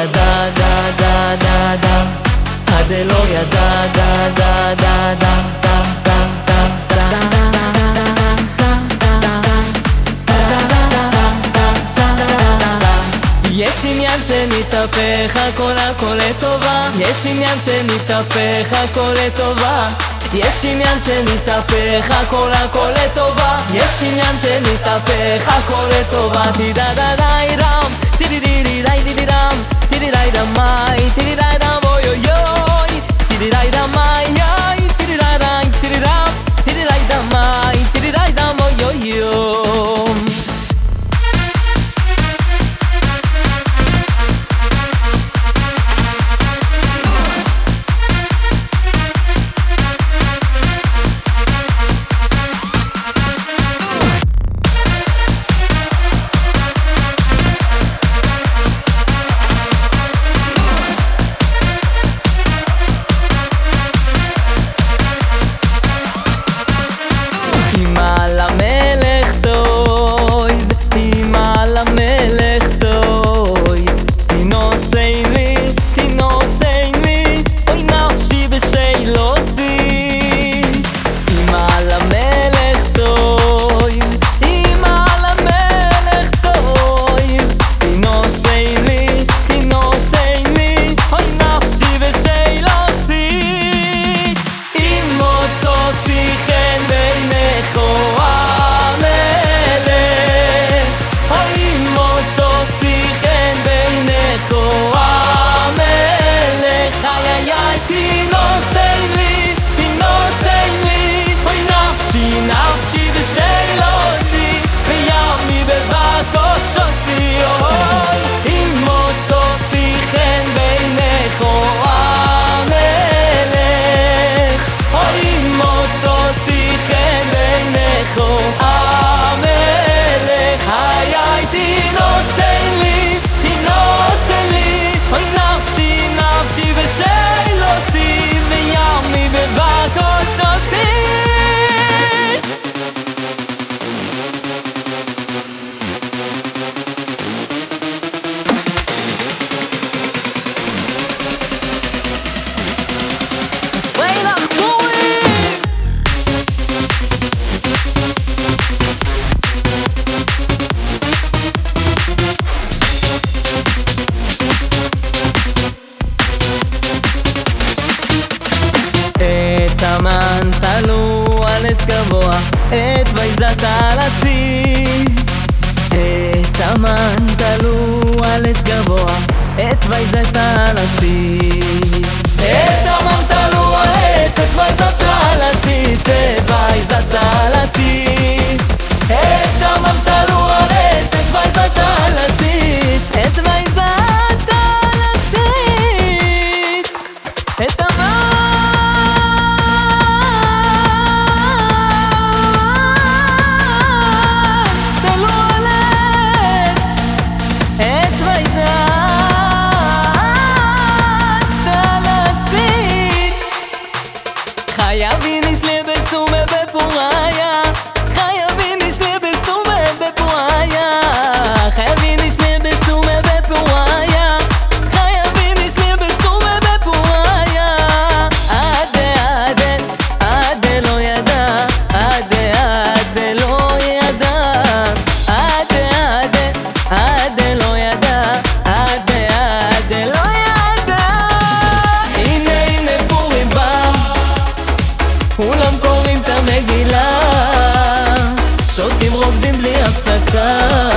לא ידע, דה, דה, דה, דה, הדלא ידע, דה, דה, דה, דה, דה, דה, דה, דה, דה, יש עניין שמתהפך הכל הכל לטובה יש עניין שמתהפך הכל לטובה יש עניין שמתהפך הכל הכל לטובה יש עניין שמתהפך הכל לטובה די דה דה די רם די די די די די די רם Tiri-rai-da-mai, tiri-rai-da-boi-oi-oi Tiri-rai-da-mai-oi גבוה את ויזת על הציץ את המן תלו על עץ גבוה את ויזת על הציץ love